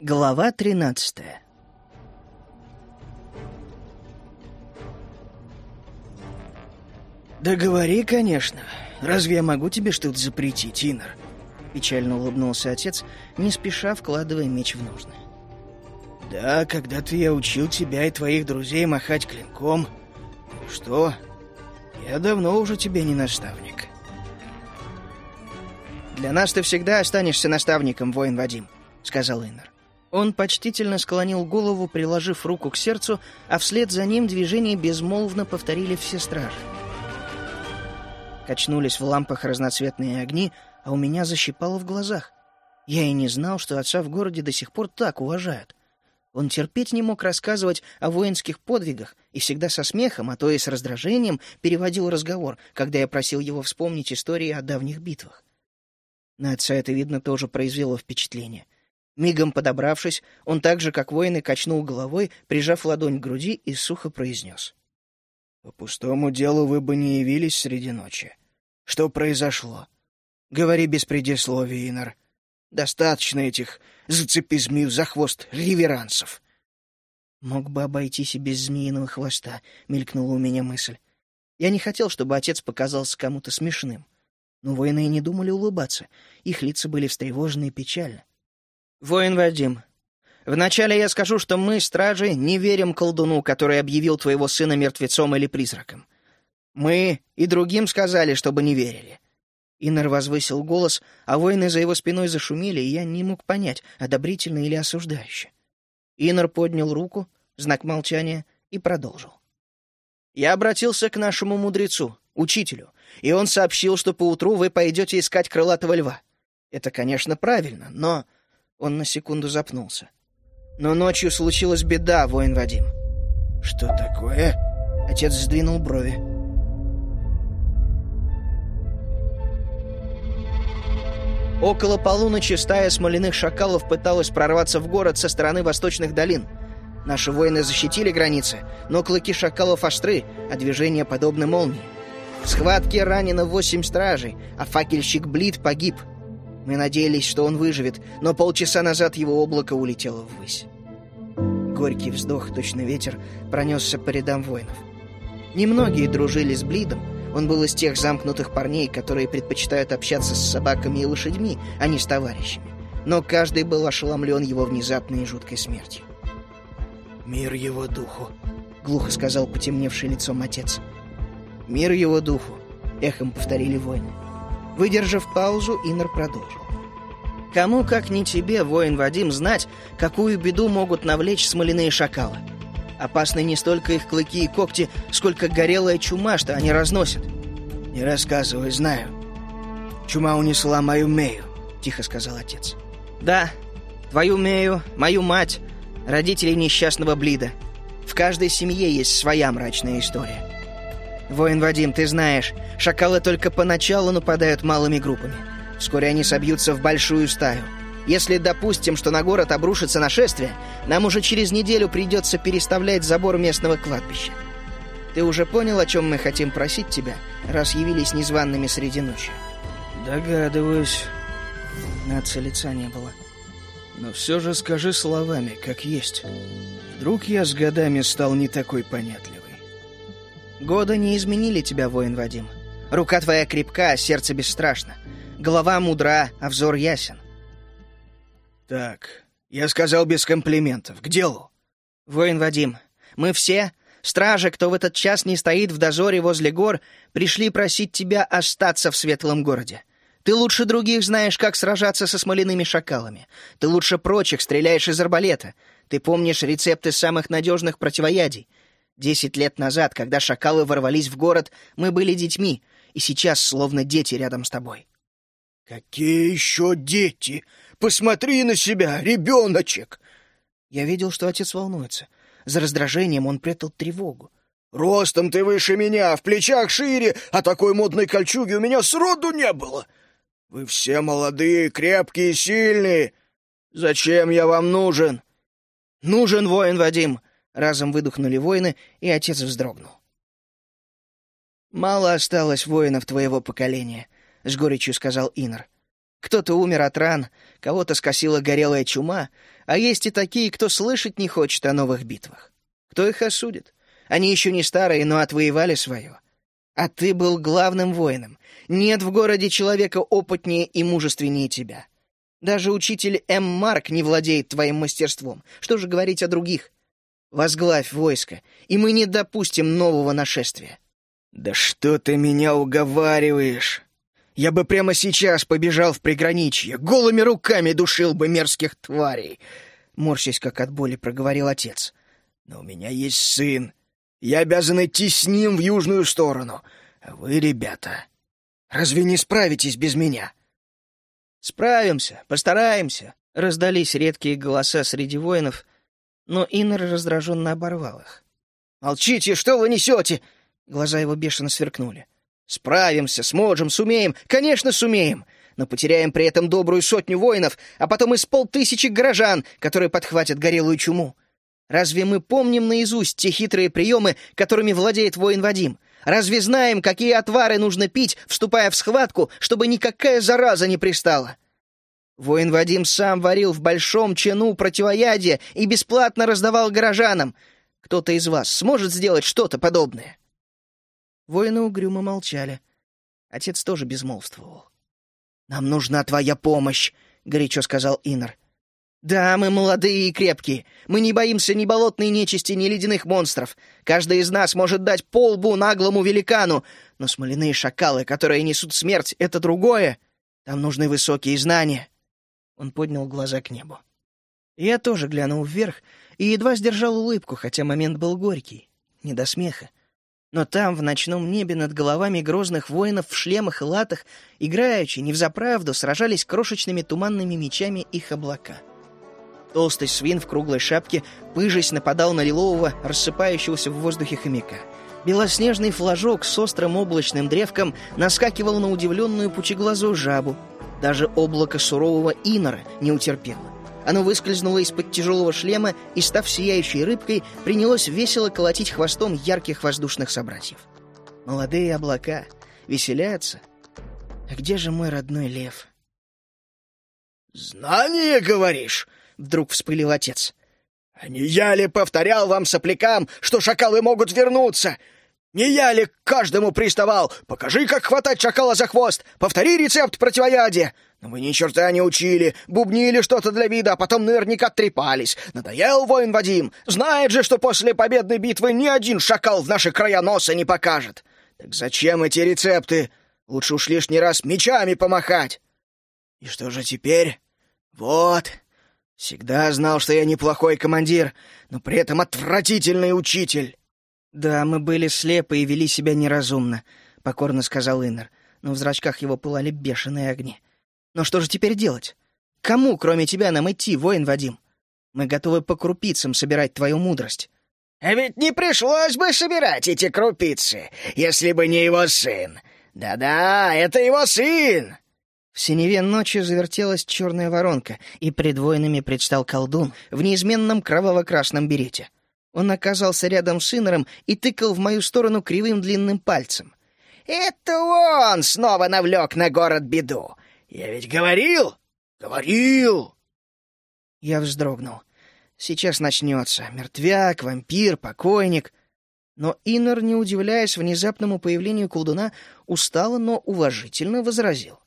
Глава тринадцатая «Да говори, конечно. Разве я могу тебе что-то запретить, Инор?» Печально улыбнулся отец, не спеша вкладывая меч в ножны. «Да, когда-то я учил тебя и твоих друзей махать клинком. Ну что, я давно уже тебе не наставник». «Для нас ты всегда останешься наставником, воин Вадим», — сказал Инор. Он почтительно склонил голову, приложив руку к сердцу, а вслед за ним движение безмолвно повторили все стражи. Качнулись в лампах разноцветные огни, а у меня защипало в глазах. Я и не знал, что отца в городе до сих пор так уважают. Он терпеть не мог рассказывать о воинских подвигах и всегда со смехом, а то и с раздражением переводил разговор, когда я просил его вспомнить истории о давних битвах. На отца это, видно, тоже произвело впечатление. Мигом подобравшись, он так же, как воины, качнул головой, прижав ладонь к груди и сухо произнес. «По пустому делу вы бы не явились среди ночи. Что произошло? Говори без предисловий, Инар. Достаточно этих «зацепи змею за хвост» реверансов. Мог бы обойтись и без змеиного хвоста, мелькнула у меня мысль. Я не хотел, чтобы отец показался кому-то смешным. Но воины и не думали улыбаться. Их лица были встревожены и печальны. «Воин Вадим, вначале я скажу, что мы, стражи, не верим колдуну, который объявил твоего сына мертвецом или призраком. Мы и другим сказали, чтобы не верили. Иннер возвысил голос, а воины за его спиной зашумели, и я не мог понять, одобрительно или осуждающе. Иннер поднял руку, знак молчания, и продолжил. «Я обратился к нашему мудрецу, учителю, и он сообщил, что поутру вы пойдете искать крылатого льва. Это, конечно, правильно, но...» Он на секунду запнулся. «Но ночью случилась беда, воин Вадим». «Что такое?» Отец сдвинул брови. Около полуночи стая смоляных шакалов пыталась прорваться в город со стороны восточных долин. Наши воины защитили границы, но клыки шакалов остры, а движения подобны молнии. В схватке ранено восемь стражей, а факельщик Блит погиб. Мы надеялись, что он выживет, но полчаса назад его облако улетело ввысь. Горький вздох, точно ветер, пронесся по рядам воинов. Немногие дружили с Блидом, он был из тех замкнутых парней, которые предпочитают общаться с собаками и лошадьми, а не с товарищами. Но каждый был ошеломлен его внезапной и жуткой смертью. «Мир его духу», — глухо сказал потемневший лицом отец. «Мир его духу», — эхом повторили воины. Выдержав паузу, Иннер продолжил. «Кому, как не тебе, воин Вадим, знать, какую беду могут навлечь смоляные шакалы?» Опасны не столько их клыки и когти, сколько горелая чума, что они разносят. «Не рассказывай, знаю. Чума унесла мою Мею», — тихо сказал отец. «Да, твою Мею, мою мать, родителей несчастного Блида. В каждой семье есть своя мрачная история. Воин Вадим, ты знаешь, шакалы только поначалу нападают малыми группами. Вскоре они собьются в большую стаю. Если допустим, что на город обрушится нашествие, нам уже через неделю придется переставлять забор местного кладбища. Ты уже понял, о чем мы хотим просить тебя, раз явились незваными среди ночи? Догадываюсь. На отца лица не было. Но все же скажи словами, как есть. Вдруг я с годами стал не такой понятливый. Годы не изменили тебя, воин Вадим. Рука твоя крепка, а сердце бесстрашно. Голова мудра, а взор ясен. Так, я сказал без комплиментов. К делу. Воин Вадим, мы все, стражи, кто в этот час не стоит в дозоре возле гор, пришли просить тебя остаться в светлом городе. Ты лучше других знаешь, как сражаться со смоляными шакалами. Ты лучше прочих стреляешь из арбалета. Ты помнишь рецепты самых надежных противоядий. Десять лет назад, когда шакалы ворвались в город, мы были детьми, и сейчас словно дети рядом с тобой. «Какие еще дети? Посмотри на себя, ребеночек!» Я видел, что отец волнуется. За раздражением он прятал тревогу. «Ростом ты выше меня, в плечах шире, а такой модной кольчуги у меня сроду не было. Вы все молодые, крепкие, сильные. Зачем я вам нужен?» «Нужен воин, Вадим!» Разом выдохнули воины, и отец вздрогнул. «Мало осталось воинов твоего поколения», — с горечью сказал Инор. Кто-то умер от ран, кого-то скосила горелая чума, а есть и такие, кто слышать не хочет о новых битвах. Кто их осудит? Они еще не старые, но отвоевали свое. А ты был главным воином. Нет в городе человека опытнее и мужественнее тебя. Даже учитель М. Марк не владеет твоим мастерством. Что же говорить о других? Возглавь войско, и мы не допустим нового нашествия. Да что ты меня уговариваешь? Я бы прямо сейчас побежал в приграничье, голыми руками душил бы мерзких тварей. Морщась, как от боли, проговорил отец. Но у меня есть сын. Я обязан идти с ним в южную сторону. А вы, ребята, разве не справитесь без меня? Справимся, постараемся. Раздались редкие голоса среди воинов, но Иннер раздраженно оборвал их. «Молчите, что вы несете?» Глаза его бешено сверкнули. «Справимся, сможем, сумеем, конечно, сумеем, но потеряем при этом добрую сотню воинов, а потом и с полтысячи горожан, которые подхватят горелую чуму. Разве мы помним наизусть те хитрые приемы, которыми владеет воин Вадим? Разве знаем, какие отвары нужно пить, вступая в схватку, чтобы никакая зараза не пристала?» Воин Вадим сам варил в большом чину противоядие и бесплатно раздавал горожанам. Кто-то из вас сможет сделать что-то подобное?» Воины угрюмо молчали. Отец тоже безмолвствовал. «Нам нужна твоя помощь», — горячо сказал Инор. «Да, мы молодые и крепкие. Мы не боимся ни болотной нечисти, ни ледяных монстров. Каждый из нас может дать полбу наглому великану, но смоляные шакалы, которые несут смерть, — это другое. Там нужны высокие знания». Он поднял глаза к небу. Я тоже глянул вверх и едва сдержал улыбку, хотя момент был горький, не до смеха. Но там, в ночном небе, над головами грозных воинов в шлемах и латах, играючи, не взаправду, сражались крошечными туманными мечами их облака. Толстый свин в круглой шапке, пыжись, нападал на лилового, рассыпающегося в воздухе хомяка. Белоснежный флажок с острым облачным древком наскакивал на удивленную пучеглазую жабу, даже облако сурового инора не утерпело. Оно выскользнуло из-под тяжелого шлема и, став сияющей рыбкой, принялось весело колотить хвостом ярких воздушных собратьев. Молодые облака веселятся. А где же мой родной лев? «Знание, говоришь?» — вдруг вспылил отец. «А не я ли повторял вам, соплякам, что шакалы могут вернуться? Не я ли каждому приставал? Покажи, как хватать шакала за хвост! Повтори рецепт противоядия! Но вы ни черта не учили, бубнили что-то для вида, а потом наверняка трепались. Надоел воин Вадим. Знает же, что после победной битвы ни один шакал в наши края носа не покажет. Так зачем эти рецепты? Лучше уж лишний раз мечами помахать. И что же теперь? Вот. Всегда знал, что я неплохой командир, но при этом отвратительный учитель. «Да, мы были слепы и вели себя неразумно», — покорно сказал Иннер, но в зрачках его пылали бешеные огни. «Но что же теперь делать? Кому, кроме тебя, нам идти, воин Вадим? Мы готовы по крупицам собирать твою мудрость». «А ведь не пришлось бы собирать эти крупицы, если бы не его сын. Да-да, это его сын!» В синеве ночи завертелась черная воронка, и пред воинами предстал колдун в неизменном кроваво-красном берете. Он оказался рядом с Инором и тыкал в мою сторону кривым длинным пальцем. «Это он снова навлек на город беду! Я ведь говорил! Говорил!» Я вздрогнул. Сейчас начнется. Мертвяк, вампир, покойник. Но Инор, не удивляясь внезапному появлению колдуна, устало, но уважительно возразил.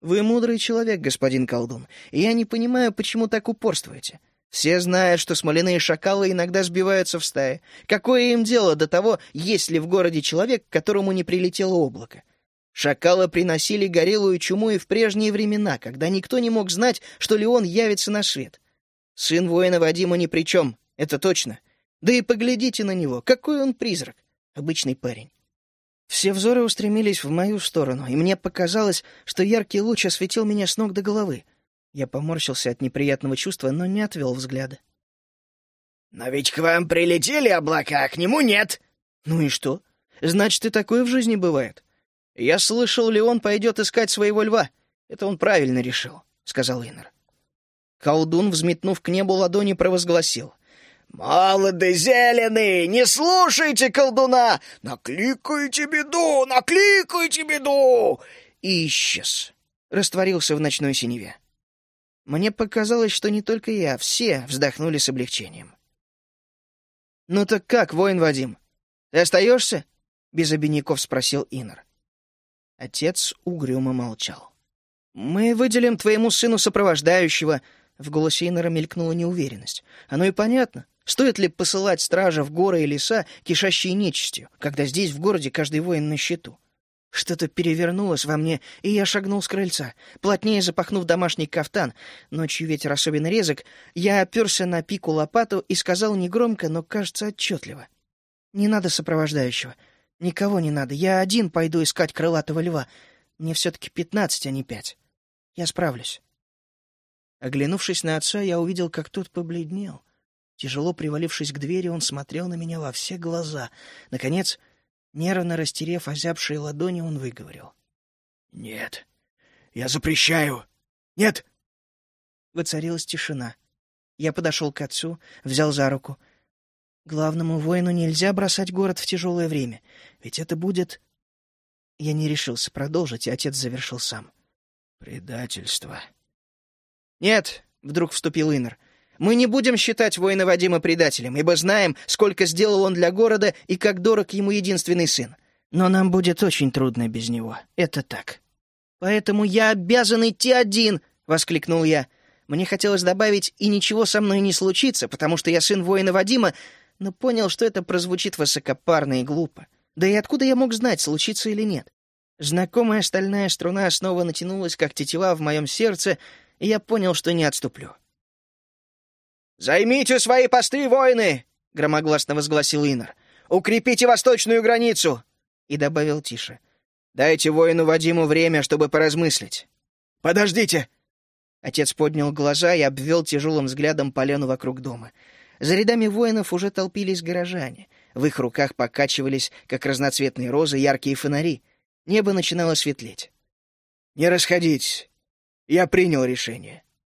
«Вы мудрый человек, господин колдун, и я не понимаю, почему так упорствуете. Все знают, что смоляные шакалы иногда сбиваются в стаи. Какое им дело до того, есть ли в городе человек, которому не прилетело облако? Шакалы приносили горелую чуму и в прежние времена, когда никто не мог знать, что Леон явится на свет. Сын воина Вадима ни при чем, это точно. Да и поглядите на него, какой он призрак, обычный парень. Все взоры устремились в мою сторону, и мне показалось, что яркий луч осветил меня с ног до головы — я поморщился от неприятного чувства, но не отвел взгляда. «Но ведь к вам прилетели облака, а к нему нет!» «Ну и что? Значит, и такое в жизни бывает. Я слышал, Леон пойдет искать своего льва. Это он правильно решил», — сказал Иннер. Колдун, взметнув к небу ладони, провозгласил. «Молоды зеленые, не слушайте колдуна! Накликайте беду, накликайте беду!» И исчез. растворился в ночной синеве. Мне показалось, что не только я, все вздохнули с облегчением. «Ну так как, воин Вадим? Ты остаешься?» — без обиняков спросил Инор. Отец угрюмо молчал. «Мы выделим твоему сыну сопровождающего», — в голосе Инора мелькнула неуверенность. «Оно и понятно. Стоит ли посылать стража в горы и леса, кишащие нечистью, когда здесь, в городе, каждый воин на счету? Что-то перевернулось во мне, и я шагнул с крыльца. Плотнее запахнув домашний кафтан, ночью ветер особенно резок, я оперся на пику лопату и сказал негромко, но, кажется, отчетливо. «Не надо сопровождающего. Никого не надо. Я один пойду искать крылатого льва. Мне все-таки пятнадцать, а не пять. Я справлюсь». Оглянувшись на отца, я увидел, как тот побледнел — Тяжело привалившись к двери, он смотрел на меня во все глаза. Наконец, нервно растерев озябшие ладони, он выговорил. «Нет, я запрещаю! Нет!» Воцарилась тишина. Я подошел к отцу, взял за руку. Главному воину нельзя бросать город в тяжелое время, ведь это будет... Я не решился продолжить, и отец завершил сам. «Предательство». «Нет», — вдруг вступил Иннер, — мы не будем считать воина Вадима предателем, ибо знаем, сколько сделал он для города и как дорог ему единственный сын. Но нам будет очень трудно без него. Это так. Поэтому я обязан идти один, — воскликнул я. Мне хотелось добавить, и ничего со мной не случится, потому что я сын воина Вадима, но понял, что это прозвучит высокопарно и глупо. Да и откуда я мог знать, случится или нет? Знакомая стальная струна снова натянулась, как тетива в моем сердце, и я понял, что не отступлю. «Займите свои посты, воины!» — громогласно возгласил Инор. «Укрепите восточную границу!» И добавил тише. «Дайте воину Вадиму время, чтобы поразмыслить». «Подождите!» Отец поднял глаза и обвел тяжелым взглядом полену вокруг дома. За рядами воинов уже толпились горожане. В их руках покачивались, как разноцветные розы, яркие фонари. Небо начинало светлеть. «Не расходитесь. Я принял решение.